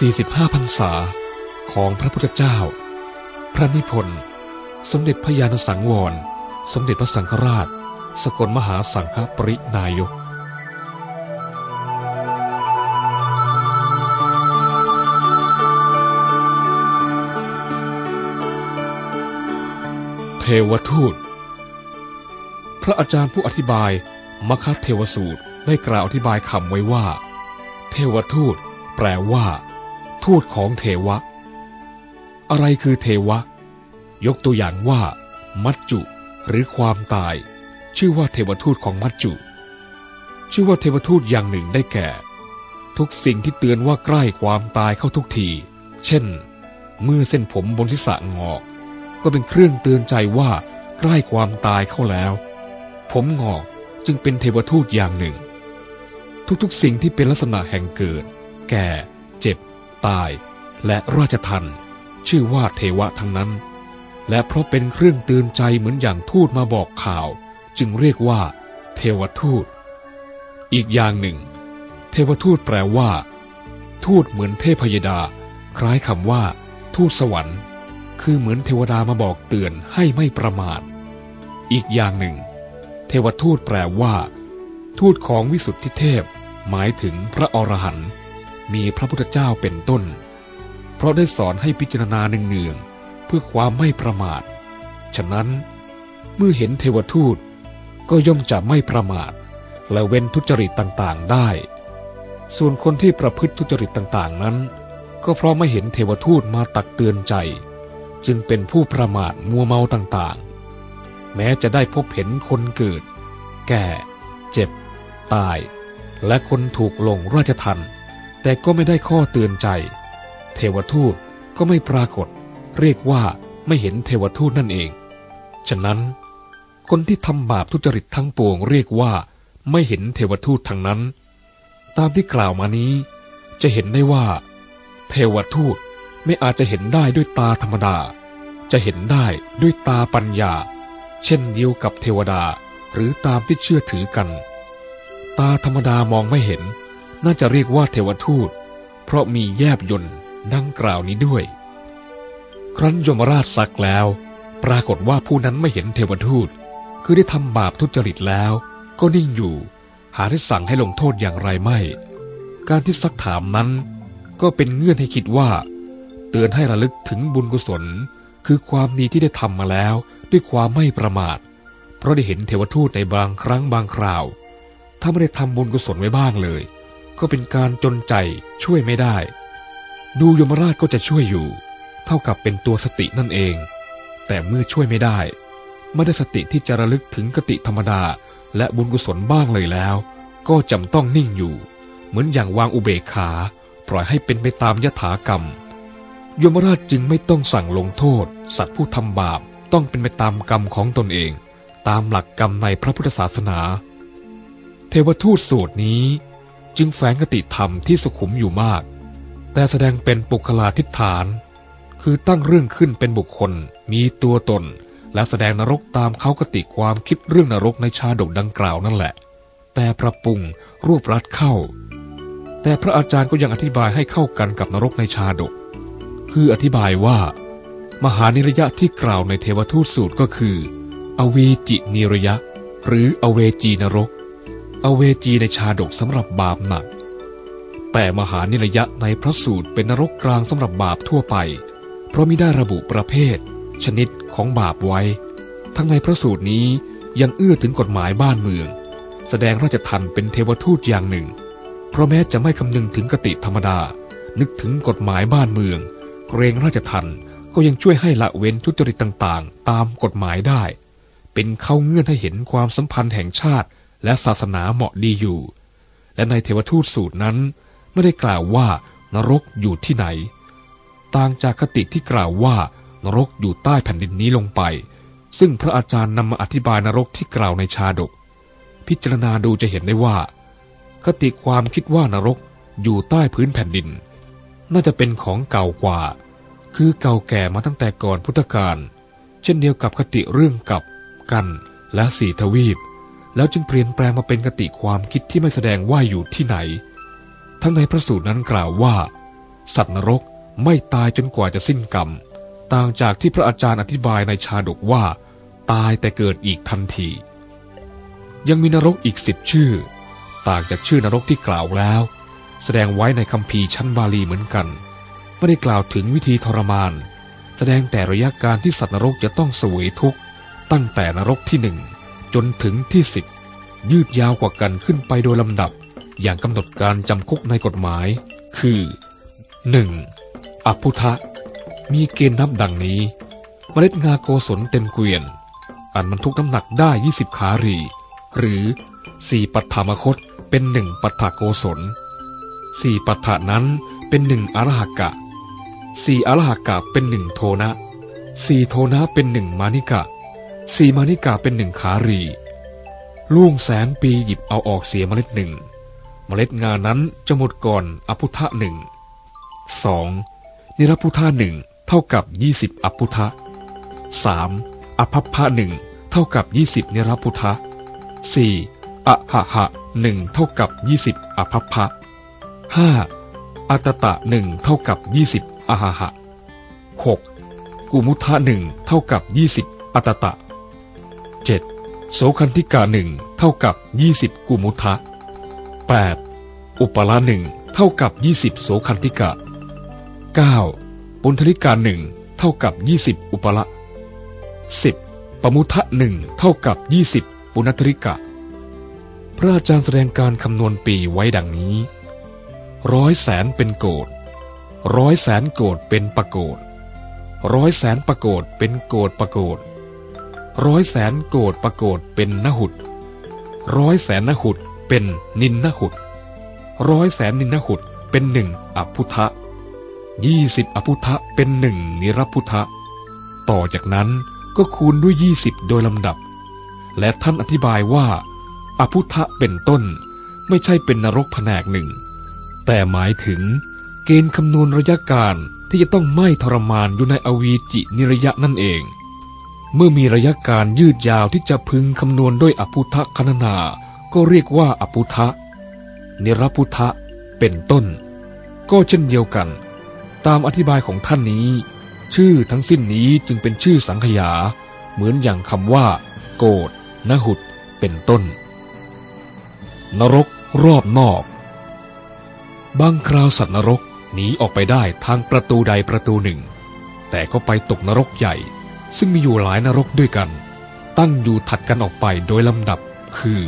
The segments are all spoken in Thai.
45พรรษาของพระพุทธเจ้า พระนิพนธ์ สมเด็จพระญาณสังวร สมเด็จพระสังฆราช สกลมหาสังฆปรินายกเทวทูต พระอาจารย์ผู้อธิบายมคเทวสูตรได้กล่าวอธิบายคำไว้ว่า เทวทูตแปลว่า ทูตของเทวะ อะไรคือเทวะ ยกตัวอย่างว่า มัจจุ หรือความตาย ชื่อว่าเทวทูตของมัจจุ ชื่อว่าเทวทูตอย่างหนึ่งได้แก่ ทุกสิ่งที่เตือนว่าใกล้ความตายเข้าทุกที เช่น เมื่อเส้นผมบนทิศะงอก ก็เป็นเครื่องเตือนใจว่าใกล้ความตายเข้าแล้ว ผมงอกจึงเป็นเทวทูตอย่างหนึ่ง ทุกๆ สิ่งที่เป็นลักษณะแห่งเกิด แก่ ตายและราชทันชื่อว่าเทวะทั้งนั้น และเพราะเป็นเครื่องเตือนใจเหมือนอย่างทูตมาบอกข่าว จึงเรียกว่า เทวทูต อีกอย่างหนึ่ง เทวทูตแปลว่า ทูตเหมือนเทพยดา คล้ายคำว่า ทูตสวรรค์ คือเหมือนเทวดามาบอกเตือนให้ไม่ประมาท อีกอย่างหนึ่ง เทวทูตแปลว่า ทูตของวิสุทธิเทพ หมายถึงพระอรหันต์ มีพระพุทธเจ้าเป็นต้น เพราะได้สอนให้พิจารณาเนืองๆเพื่อความไม่ประมาท ฉะนั้นเมื่อเห็นเทวทูตก็ย่อมจะไม่ประมาท และเว้นทุจริตต่างๆได้ ส่วนคนที่ประพฤติทุจริตต่างๆนั้น ก็เพราะไม่เห็นเทวทูตมาตักเตือนใจ จึงเป็นผู้ประมาทมัวเมาต่างๆ แม้จะได้พบเห็นคนเกิด แก่ เจ็บ ตาย และคนถูกลงราชทัน แต่ก็ไม่ได้ข้อเตือนใจ เทวทูตก็ไม่ปรากฏ เรียกว่าไม่เห็นเทวทูตนั่นเอง ฉะนั้น คนที่ทำบาปทุจริตทั้งปวงเรียกว่าไม่เห็นเทวทูตทั้งนั้น ตามที่กล่าวมานี้ จะเห็นได้ว่า เทวทูตไม่อาจจะเห็นได้ด้วยตาธรรมดา จะเห็นได้ด้วยตาปัญญา เช่นเดียวกับเทวดาหรือตามที่เชื่อถือกัน ตาธรรมดามองไม่เห็น น่าจะเรียกว่าเทวทูต เพราะมีแยบยนต์ดังกล่าวนี้ด้วย ครั้นยมราชสักแล้ว ปรากฏว่าผู้นั้นไม่เห็นเทวทูต คือได้ทำบาปทุจริตแล้ว ก็นิ่งอยู่ หาได้สั่งให้ลงโทษอย่างไรไม่ การที่ซักถามนั้น ก็เป็นเงื่อนให้คิดว่า เตือนให้ระลึกถึงบุญกุศล คือความดีที่ได้ทำมาแล้วด้วยความไม่ประมาท เพราะได้เห็นเทวทูตในบางครั้งบางคราว ถ้าไม่ได้ทำบุญกุศลไว้บ้างเลย ก็เป็นการจนใจช่วยไม่ได้ ดูยมราชก็จะช่วยอยู่ เท่ากับเป็นตัวสตินั่นเอง แต่เมื่อช่วยไม่ได้ไม่ได้สติที่จะระลึกถึงกติธรรมดา และบุญกุศลบ้างเลยแล้ว ก็จำต้องนิ่งอยู่ เหมือนอย่างวางอุเบกขา ปล่อยให้เป็นไปตามยถากรรม ยมราชจึงไม่ต้องสั่งลงโทษ สัตว์ผู้ทำบาปต้องเป็นไปตามกรรมของตนเอง ตามหลักกรรมในพระพุทธศาสนา เทวทูตสูตรนี้ จึงแฝงกติธรรมที่สุขุมอยู่มาก แต่แสดงเป็นปุคลาทิฏฐาน คือตั้งเรื่องขึ้นเป็นบุคคล มีตัวตน และแสดงนรกตามเขากติความคิดเรื่องนรกในชาดกดังกล่าวนั่นแหละ แต่ปรับปรุงรวบรัดเข้า แต่พระอาจารย์ก็ยังอธิบายให้เข้ากันกับนรกในชาดก คืออธิบายว่า มหานิรยะที่กล่าวในเทวทูตสูตรก็คือ อเวจินิรยะ หรืออเวจีนรก อเวจีในชาดกสำหรับบาปหนัก แต่มหานิรยะในพระสูตรเป็นนรกกลางสำหรับบาปทั่วไป เพราะมิได้ระบุประเภท ชนิดของบาปไว้ ทั้งในพระสูตรนี้ยังเอื้อถึงกฎหมายบ้านเมือง แสดงราชทันเป็นเทวทูตอย่างหนึ่ง เพราะแม้จะไม่คำนึงถึงกติธรรมดา นึกถึงกฎหมายบ้านเมือง เกรงราชทันก็ยังช่วยให้ละเว้นทุจริตต่างๆ ตามกฎหมายได้ เป็นเข้าเงื่อนให้เห็นความสัมพันธ์แห่งชาติ และศาสนาเหมาะดีอยู่ และในเทวทูตสูตรนั้นไม่ได้กล่าวว่านรกอยู่ที่ไหน ต่างจากคติที่กล่าวว่านรกอยู่ใต้แผ่นดินนี้ลงไป ซึ่งพระอาจารย์นำมาอธิบายนรกที่กล่าวในชาดก พิจารณาดูจะเห็นได้ว่า คติความคิดว่านรกอยู่ใต้พื้นแผ่นดิน น่าจะเป็นของเก่ากว่า คือเก่าแก่มาตั้งแต่ก่อนพุทธกาลเช่นเดียวกับคติเรื่องกับกันและสีทวีป แล้วจึงเปลี่ยนแปลงมาเป็นคติความคิดที่ไม่แสดงว่าอยู่ที่ไหน ทั้งในพระสูตรนั้นกล่าวว่า สัตว์นรกไม่ตายจนกว่าจะสิ้นกรรม ต่างจากที่พระอาจารย์อธิบายในชาดกว่า ตายแต่เกิดอีกทันที ยังมีนรกอีกสิบชื่อ ต่างจากชื่อนรกที่กล่าวแล้ว แสดงไว้ในคำพีชั้นบาลีเหมือนกัน ไม่ได้กล่าวถึงวิธีทรมาน แสดงแต่ระยะการที่สัตว์นรกจะต้องสวยทุกข์ตั้งแต่นรกที่หนึ่ง จนถึงที่สิบยืดยาวกว่ากันขึ้นไปโดยลำดับ อย่างกำหนดการจำคุกในกฎหมาย คือ 1. อภุทะ มีเกณฑ์นับดังนี้ เมล็ดงาโกศลเต็มเกวียน อันบรรทุกน้ำหนักได้ 20 ขารี หรือ4ปัฏฐามคตเป็นหนึ่งปัฏฐโกศล4ปัฏฐานั้นเป็นหนึ่งอรหกะ4อรหกะเป็นหนึ่งโทนะ4โทนะเป็นหนึ่งมานิกะ 4มานิกะเป็นหนึ่งขารีล่วงแสนปีหยิบเอาออกเสียเมล็ดหนึ่ง เมล็ดงานั้นจะหมดก่อนอภุทะหนึ่งสองนิรพุทะหนึ่งเท่ากับยี่สิบอภุทะสามอภัพพะหนึ่งเท่ากับยี่สิบนิรพุทะสี่อะหะหะหนึ่งเท่ากับยี่สิบอภัพพะห้าอัตตะหนึ่งเท่ากับยี่สิบอหะหะหกกุมุทะหนึ่งเท่ากับยี่สิบอัตตะ โสคันธิกาหนึ่งเท่ากับยี่สิบกุมุทะ 8. อุปละหนึ่งเท่ากับยี่สิบโสคันธิกะ 9. ปุณธริกาหนึ่งเท่ากับยี่สิบอุปละ 10. ปมุทะหนึ่งเท่ากับยี่สิบปุณธริกะ พระอาจารย์แสดงการคำนวณปีไว้ดังนี้ ร้อยแสนเป็นโกดร้อยแสนโกดเป็นปะโกดร้อยแสนปะโกดเป็นโกดปะโกด ร้อยแสนโกดประโกดเป็นนหุดร้อยแสนนหุดเป็นนินนหุดร้อยแสนนินนหุดเป็นหนึ่งอภุทะยี่สิบอภุทะเป็นหนึ่งนิรพุทะต่อจากนั้นก็คูณด้วยยี่สิบโดยลำดับ และท่านอธิบายว่า อภุทะเป็นต้นไม่ใช่เป็นนรกแผนกหนึ่ง แต่หมายถึงเกณฑ์คำนวณระยะการที่จะต้องไม่ทรมานอยู่ในอวีจินิระยะนั่นเอง เมื่อมีระยะการยืดยาวที่จะพึงคำนวณด้วยอภุทะคณนา ก็เรียกว่าอภุทะ นิรพุทะเป็นต้น ก็เช่นเดียวกัน ตามอธิบายของท่านนี้ ชื่อทั้งสิ้นนี้จึงเป็นชื่อสังขยา เหมือนอย่างคำว่า โกดนหุดเป็นต้น นรกรอบนอก บางคราวสัตว์นรกหนีออกไปได้ทางประตูใดประตูหนึ่ง แต่ก็ไปตกนรกใหญ่ ซึ่งมีอยู่หลายนรกด้วยกัน ตั้งอยู่ถัดกันออกไปโดยลำดับคือ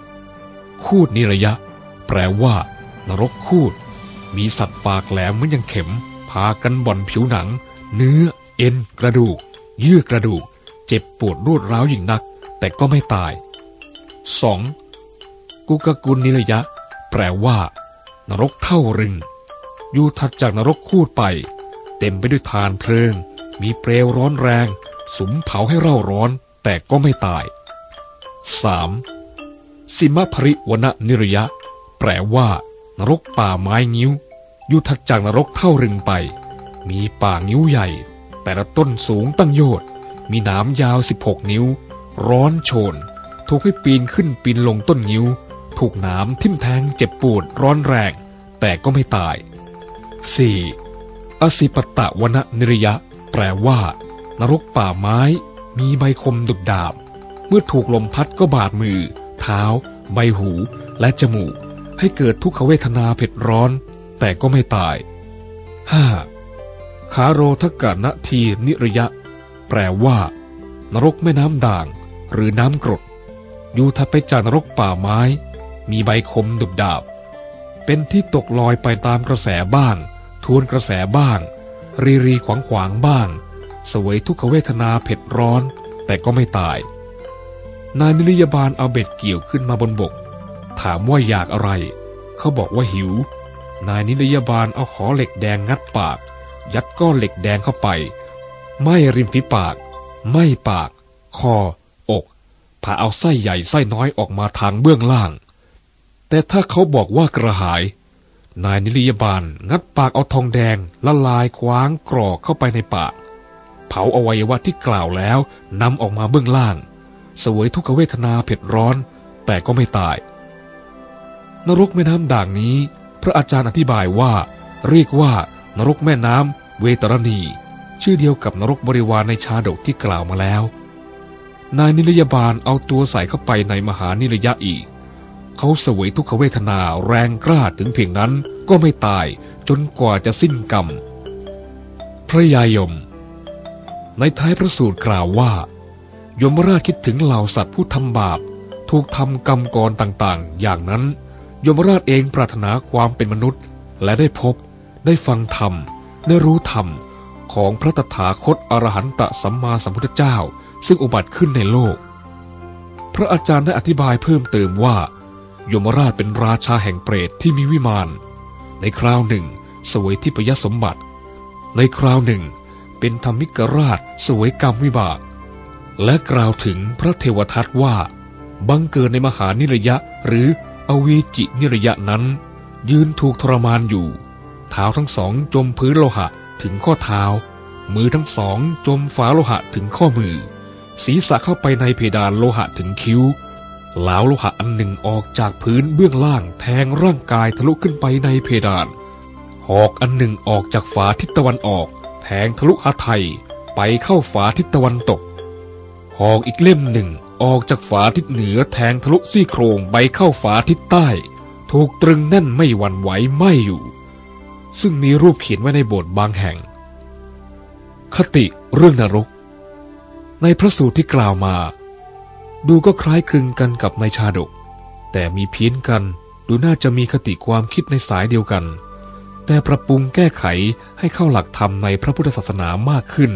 1. คูดนิระยะ แปลว่า นรกคูด มีสัตว์ปากแหลมเหมือนย่างเข็ม พากันบ่อนผิวหนัง เนื้อ เอ็น กระดูก เยื่อกระดูก เจ็บปวดรวดร้าวยิ่งนัก แต่ก็ไม่ตาย 2. กุกกุลนิระยะ แปลว่า นรกเท่ารึง อยู่ถัดจากนรกคูดไป เต็มไปด้วยทานเพลิง มีเปลวร้อนแรง สุมเผาให้เร่าร้อนแต่ก็ไม่ตาย 3. สิมภริวณนิรยะ แปลว่า นรกป่าไม้งิ้ว อยู่ถัดจากนรกเท่ารึงไป มีป่างิ้วใหญ่ แต่ละต้นสูงตั้งโยดมีหนามยาว 16 นิ้ว ร้อนโชน ถูกให้ปีนขึ้นปีนลงต้นงิ้ว ถูกหนามทิ่มแทงเจ็บปวดร้อนแรง แต่ก็ไม่ตาย 4. อสิปตะวณนิรยะ ปลว่า นรกป่าไม้มีใบคมดุบดาบ เมื่อถูกลมพัดก็บาดมือ เท้า ใบหูและจมูก ให้เกิดทุกขเวทนาเผ็ดร้อน แต่ก็ไม่ตาย 5. ขาโรทกะนทีนิรยะ แปลว่า นรกแม่น้ำด่าง หรือน้ำกรด อยู่ถัดไปจากนรกป่าไม้ มีใบคมดุบดาบ เป็นที่ตกลอยไปตามกระแสบ้าง ทวนกระแสบ้าง รีรีขวางขวางบ้างสวยทุกขเวทนาเผ็ดร้อน แต่ก็ไม่ตาย นายนิรยาบาลเอาเบ็ดเกี่ยวขึ้นมาบนบก ถามว่าอยากอะไร เขาบอกว่าหิว นายนิรยาบาลเอาขอเหล็กแดงงัดปาก ยัดก้อนเหล็กแดงเข้าไป ไม่ริมฝีปาก ไม่ปาก คอ อกผ่าเอาไส้ใหญ่ไส้น้อยออกมาทางเบื้องล่าง แต่ถ้าเขาบอกว่ากระหาย นายนิรยาบาลงัดปากเอาทองแดงละลายคว้างกรอกเข้าไปในปาก เผาอวัยวะที่กล่าวแล้วนำออกมาเบื้องล่าง สวยทุกเวทนาเผ็ดร้อน แต่ก็ไม่ตาย นรกแม่น้ำด่างนี้ พระอาจารย์อธิบายว่า เรียกว่านรกแม่น้ำเวตรณี ชื่อเดียวกับนรกบริวารในชาดกที่กล่าวมาแล้ว นายนิรยาบาลเอาตัวใส่เข้าไปในมหานิรยะอีก เขาเสวยทุกขเวทนาแรงกล้าถึงเพียงนั้นก็ไม่ตายจนกว่าจะสิ้นกรรม พระยายม ในท้ายพระสูตรกล่าวว่า ยมราชคิดถึงเหล่าสัตว์ผู้ทำบาป ถูกทำกรรมกรต่างๆ อย่างนั้น ยมราชเองปรารถนาความเป็นมนุษย์ และได้พบ ได้ฟังธรรม ได้รู้ธรรม ของพระตถาคตอรหันตสัมมาสัมพุทธเจ้า ซึ่งอุบัติขึ้นในโลก พระอาจารย์ได้อธิบายเพิ่มเติมว่า ยมราชเป็นราชาแห่งเปรตที่มีวิมาน ในคราวหนึ่งสวยที่ปยสมบัติ ในคราวหนึ่ง เป็นธรรมิกราชสวยกรรมวิบาก และกล่าวถึงพระเทวทัตว่า บังเกิดในมหานิรยะหรืออเวจินิรยะนั้น ยืนถูกทรมานอยู่เท้าทั้งสองจมพื้นโลหะถึงข้อเท้า มือทั้งสองจมฝาโลหะถึงข้อมือ ศีรษะเข้าไปในเพดานโลหะถึงคิ้ว ลาวโลหะอันหนึ่งออกจากพื้นเบื้องล่างแทงร่างกายทะลุขึ้นไปในเพดาน หอกอันหนึ่งออกจากฝาทิศตะวันออก แทงทะลุหาไทยไปเข้าฝาทิศตะวันตก หอกอีกเล่มหนึ่งออกจากฝาทิศเหนือแทงทะลุซี่โครงไปเข้าฝาทิศใต้ ถูกตรึงแน่นไม่หวั่นไหวไม่อยู่ ซึ่งมีรูปเขียนไว้ในโบสถ์บางแห่ง คติเรื่องนรก ในพระสูตรที่กล่าวมา ดูก็คล้ายคลึงกันกับในชาดก แต่มีเพี้ยนกัน ดูน่าจะมีคติความคิดในสายเดียวกัน แต่ปรับปรุงแก้ไขให้เข้าหลักธรรมในพระพุทธศาสนามากขึ้น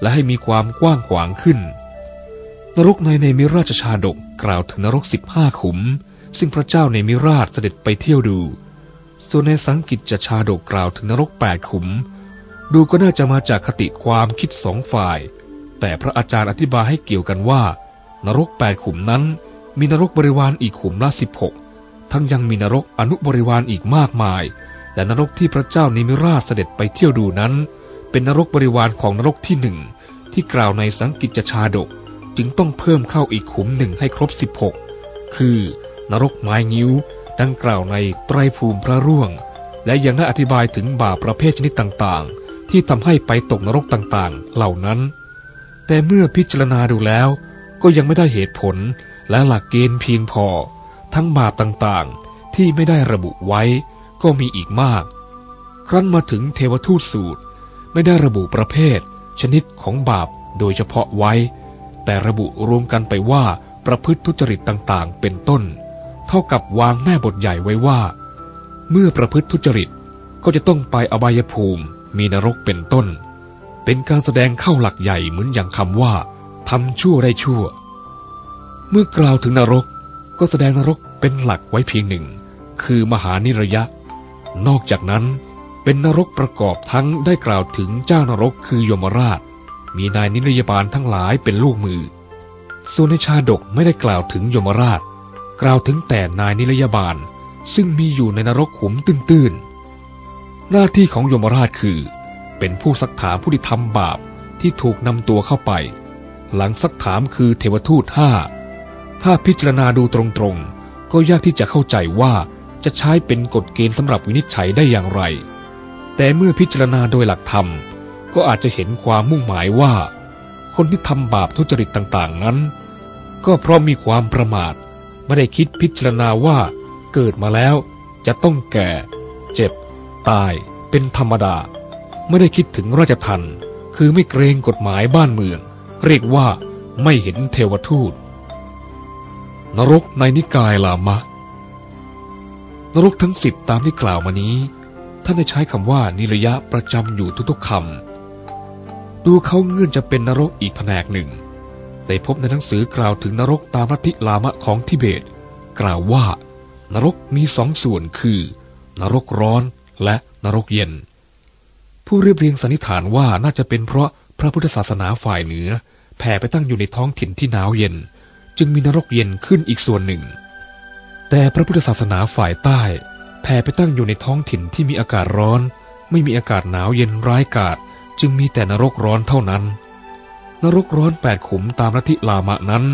และให้มีความกว้างขวางขึ้น นรกในในมิราชชาดกกล่าวถึงนรกสิบห้าขุม ซึ่งพระเจ้าในมิราชเสด็จไปเที่ยวดู ส่วนในสังกิจจชาดกกล่าวถึงนรกแปดขุม ดูก็น่าจะมาจากคติความคิดสองฝ่าย แต่พระอาจารย์อธิบายให้เกี่ยวกันว่า นรกแปดขุมนั้น มีนรกบริวารอีกขุมละสิบหกทั้งยังมีนรกอนุบริวารอีกมากมาย และนรกที่พระเจ้านิมิราชเสด็จไปเที่ยวดูนั้น เป็นนรกบริวารของนรกที่หนึ่งที่กล่าวในสังกิจชาดก จึงต้องเพิ่มเข้าอีกขุมหนึ่งให้ครบ16คือนรกไม้งิ้ว ดังกล่าวในไตรภูมิพระร่วง และยังได้อธิบายถึงบาปประเภทชนิดต่างๆ ที่ทำให้ไปตกนรกต่างๆ เหล่านั้น แต่เมื่อพิจารณาดูแล้ว ก็ยังไม่ได้เหตุผลและหลักเกณฑ์เพียงพอ ทั้งบาปต่างๆ ที่ไม่ได้ระบุไว้ก็มีอีกมาก ครั้นมาถึงเทวทูตสูตร ไม่ได้ระบุประเภท ชนิดของบาปโดยเฉพาะไว้ แต่ระบุรวมกันไปว่าประพฤติทุจริตต่างๆ เป็นต้น เท่ากับวางแม่บทใหญ่ไว้ว่า เมื่อประพฤติทุจริตก็จะต้องไปอบายภูมิ มีนรกเป็นต้น เป็นการแสดงเข้าหลักใหญ่เหมือนอย่างคำว่า ทำชั่วได้ชั่ว เมื่อกล่าวถึงนรกก็แสดงนรกเป็นหลักไว้เพียงหนึ่ง คือมหานิรยะ นอกจากนั้นเป็นนรกประกอบทั้งได้กล่าวถึงเจ้านรกคือยมราช มีนายนิรยบาลทั้งหลายเป็นลูกมือ ส่วนในชาดกไม่ได้กล่าวถึงยมราช กล่าวถึงแต่นายนิรยบาลซึ่งมีอยู่ในนรกขุมตื้นๆ หน้าที่ของยมราชคือ เป็นผู้สักถามผู้ที่ทำบาปที่ถูกนำตัวเข้าไป หลังสักถามคือเทวทูตห้าถ้าพิจารณาดูตรงๆ ก็ยากที่จะเข้าใจว่าจะใช้เป็นกฎเกณฑ์สำหรับวินิจฉัยได้อย่างไร แต่เมื่อพิจารณาโดยหลักธรรม ก็อาจจะเห็นความมุ่งหมายว่า คนที่ทำบาปทุจริตต่างๆนั้น ก็เพราะมีความประมาท ไม่ได้คิดพิจารณาว่าเกิดมาแล้ว จะต้องแก่ เจ็บ ตาย เป็นธรรมดา ไม่ได้คิดถึงราชทันคือไม่เกรงกฎหมายบ้านเมือง เรียกว่าไม่เห็นเทวทูต นรกในนิกายลามะ นรกทั้งสิบตามที่กล่าวมานี้ ท่านได้ใช้คำว่านิรยะประจำอยู่ทุกๆคำดูเขาเงื่อนจะเป็นนรกอีกแผนกหนึ่ง ได้พบในหนังสือกล่าวถึงนรกตามลัทธิลามะของทิเบต กล่าวว่านรกมีสองส่วนคือ นรกร้อนและนรกเย็น ผู้เรียบเรียงสันนิษฐานว่าน่าจะเป็นเพราะพระพุทธศาสนาฝ่ายเหนือ แผ่ไปตั้งอยู่ในท้องถิ่นที่หนาวเย็น จึงมีนรกเย็นขึ้นอีกส่วนหนึ่ง แต่พระพุทธศาสนาฝ่ายใต้ แผ่ไปตั้งอยู่ในท้องถิ่นที่มีอากาศร้อน ไม่มีอากาศหนาวเย็นร้ายกาจจึงมีแต่นรกร้อนเท่านั้น นรกร้อนแปดขุมตามลัทธิลามะนั้น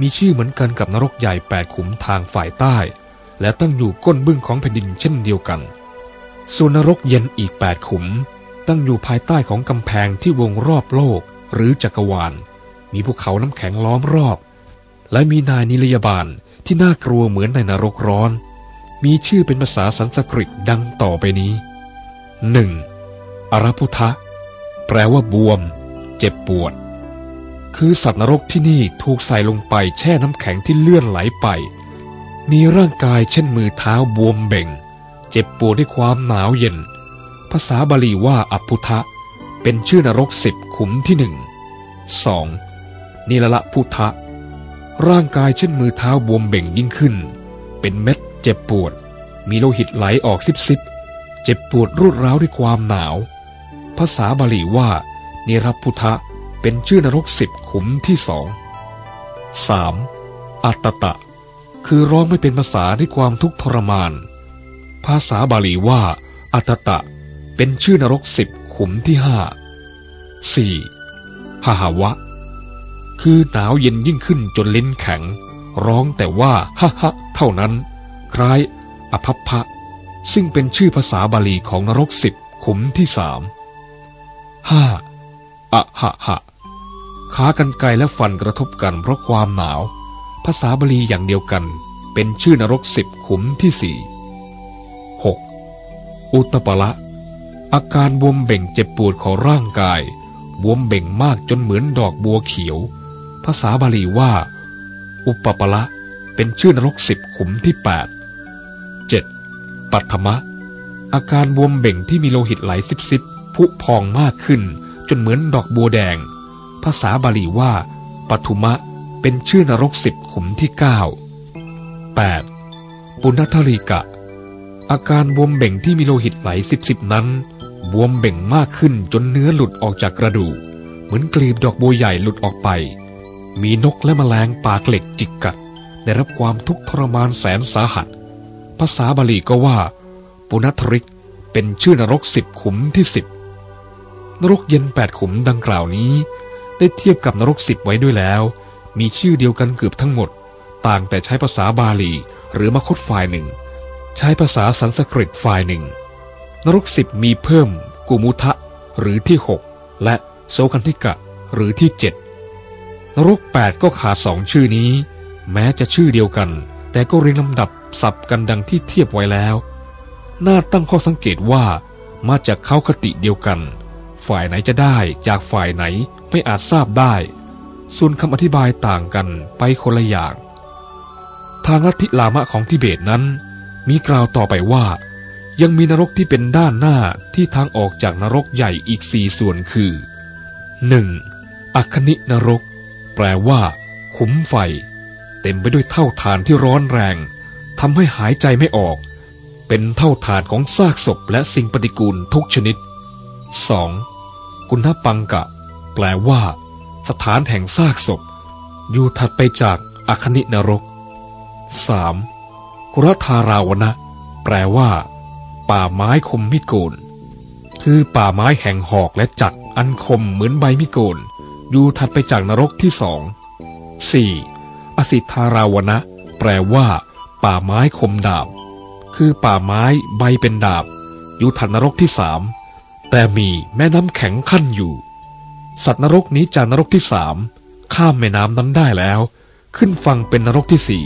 มีชื่อเหมือนกันกับนรกใหญ่แปดขุมทางฝ่ายใต้ และตั้งอยู่ก้นบึ้งของแผ่นดินเช่นเดียวกันส่วนนรกเย็นอีกแปดขุม ตั้งอยู่ภายใต้ของกำแพงที่วงรอบโลกหรือจักรวาล มีภูเขาน้ำแข็งล้อมรอบ และมีนายนิรยาบาลที่น่ากลัวเหมือนในนรกร้อน มีชื่อเป็นภาษาสันสกฤตดังต่อไปนี้หนึ่งอรพุทะแปลว่าบวม เจ็บปวด คือสัตว์นรกที่นี่ถูกใส่ลงไปแช่น้ำแข็งที่เลื่อนไหลไป มีร่างกายเช่นมือเท้าบวมเบ่ง เจ็บปวดด้วยความหนาวเย็น ภาษาบาลีว่าอภุทะเป็นชื่อนรกสิบขุมที่หนึ่งสอง นิลละพุทะร่างกายเช่นมือเท้าบวมเบ่งยิ่งขึ้น เป็นเม็ดเจ็บปวด มีโลหิตไหลออกซิบซิบเจ็บปวดรุดร้าวด้วยความหนาว ภาษาบาลีว่า นิรพุทธะเป็นชื่อนรกสิบขุมที่สองสามอัตตะ คือร้องไม่เป็นภาษาด้วยความทุกข์ทรมาน ภาษาบาลีว่า อัตตะ เป็นชื่อนรกสิบขุมที่ห้าสี่หหาวะ คือหนาวเย็นยิ่งขึ้นจนลิ้นแข็ง ร้องแต่ว่าฮะฮะเท่านั้น คล้ายอภัพพะ ซึ่งเป็นชื่อภาษาบาลีของนรกสิบขุมที่สามห้าอะหะหะขากันไกลและฟันกระทบกันเพราะความหนาว ภาษาบาลีอย่างเดียวกัน เป็นชื่อนรกสิบขุมที่สี่หกอุตปละ อาการบวมเบ่งเจ็บปวดของร่างกาย บวมเบ่งมากจนเหมือนดอกบัวเขียว ภาษาบาลีว่า อุปปละเป็นชื่อนรกสิบขุมที่แปดเจ็ดปัทมะ อาการบวมเบ่งที่มีโลหิตไหลซิบซิบผุพองมากขึ้น จนเหมือนดอกบัวแดง ภาษาบาลีว่าปัทุมะเป็นชื่อนรกสิบขุมที่เก้าแปดปุณธริกะ อาการบวมเบ่งที่มีโลหิตไหลสิบสิบนั้น บวมเบ่งมากขึ้นจนเนื้อหลุดออกจากกระดูก เหมือนกลีบดอกบัวใหญ่หลุดออกไป มีนกและแมลงปากเหล็กจิกกัด ได้รับความทุกข์ทรมานแสนสาหัส ภาษาบาลีก็ว่า ปุณธริกเป็นชื่อนรกสิบขุมที่สิบนรกเย็นแปดขุมดังกล่าวนี้ ได้เทียบกับนรกสิบไว้ด้วยแล้ว มีชื่อเดียวกันเกือบทั้งหมด ต่างแต่ใช้ภาษาบาลีหรือมคตฝ่ายหนึ่ง ใช้ภาษาสันสกฤตฝ่ายหนึ่ง นรกสิบมีเพิ่ม กุมุทะหรือที่หกและโซคันธิกะหรือที่เจ็ด นรกแปดก็ขาดสองชื่อนี้ แม้จะชื่อเดียวกัน แต่ก็เรียงลำดับสับกันดังที่เทียบไว้แล้ว น่าตั้งข้อสังเกตว่ามาจากเขาคติเดียวกัน ฝ่ายไหนจะได้จากฝ่ายไหนไม่อาจทราบได้ ส่วนคำอธิบายต่างกันไปคนละอย่าง ทางลัทธิลามะของทิเบตนั้น มีกล่าวต่อไปว่า ยังมีนรกที่เป็นด้านหน้าที่ทางออกจากนรกใหญ่อีกสี่ส่วนคือ 1. อัคนินรก แปลว่า ขุมไฟ เต็มไปด้วยเท่าฐานที่ร้อนแรงทำให้หายใจไม่ออก เป็นเท่าฐานของซากศพและสิ่งปฏิกูลทุกชนิด 2. กุณฑปังกะ แปลว่า สถานแห่งซากศพ อยู่ถัดไปจากอคนินรก 3. กุรธาราวนะ แปลว่า ป่าไม้คมมิโกน คือป่าไม้แห่งหอกและจักอันคมเหมือนใบมิโกน อยู่ถัดไปจากนรกที่สอง 4. อสิทธาราวนะ แปลว่า ป่าไม้คมดาบ คือป่าไม้ใบเป็นดาบ อยู่ถัดนรกที่สามแต่มีแม่น้ำแข็งขั้นอยู่ สัตว์นรกนี้จากนรกที่สามข้ามแม่น้ำนั้นได้แล้ว ขึ้นฝั่งเป็นนรกที่สี่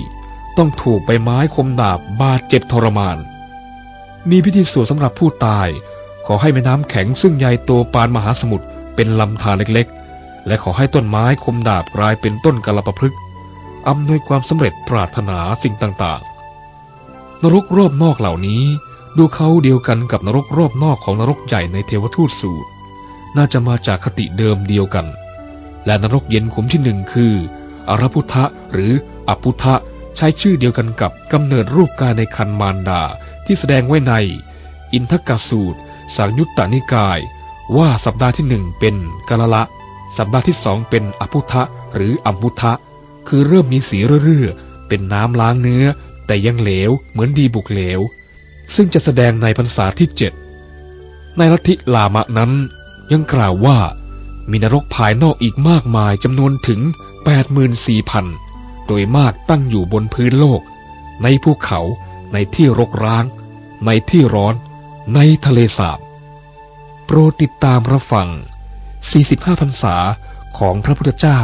ต้องถูกใบไม้คมดาบบาดเจ็บทรมาน มีพิธีสวดสำหรับผู้ตาย ขอให้แม่น้ำแข็งซึ่งใหญ่โตปานมหาสมุทรเป็นลำธารเล็ก และขอให้ต้นไม้คมดาบกลายเป็นต้นกะลปพฤกษ์อำนวยความสำเร็จปรารถนาสิ่งต่างๆ นรกรอบนอกเหล่านี้ ดูเขาเดียวกันกับนรกรอบนอกของนรกใหญ่ในเทวทูตสูตร น่าจะมาจากคติเดิมเดียวกัน และนรกเย็นขุมที่หนึ่งคืออรพุทธะหรืออภุทะใช้ชื่อเดียวกันกับกำเนิดรูปกายในคันมารดาที่แสดงไว้ใน อินทกสูตร สังยุตตานิกาย ว่าสัปดาห์ที่หนึ่งเป็นกาลละ สัปดาห์ที่สองเป็นอภุทะหรืออัมพุทะคือเริ่มมีสีเรื่อๆเป็นน้ำล้างเนื้อ แต่ยังเหลวเหมือนดีบุกเหลว ซึ่งจะแสดงในพรรษาที่เจ็ดในลัทธิลามะนั้นยังกล่าวว่ามีนรกภายนอกอีกมากมายจำนวนถึง 84,000 โดยมากตั้งอยู่บนพื้นโลก ในภูเขาในที่รกร้าง ในที่ร้อน ในทะเลสาบ โปรดติดตามรับฟัง 45พรรษาของพระพุทธเจ้า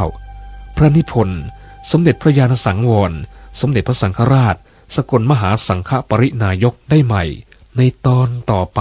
พระนิพนธ์ สมเด็จพระญาณสังวร สมเด็จพระสังฆราช สกลมหาสังฆปรินายกได้ใหม่ ในตอนต่อไป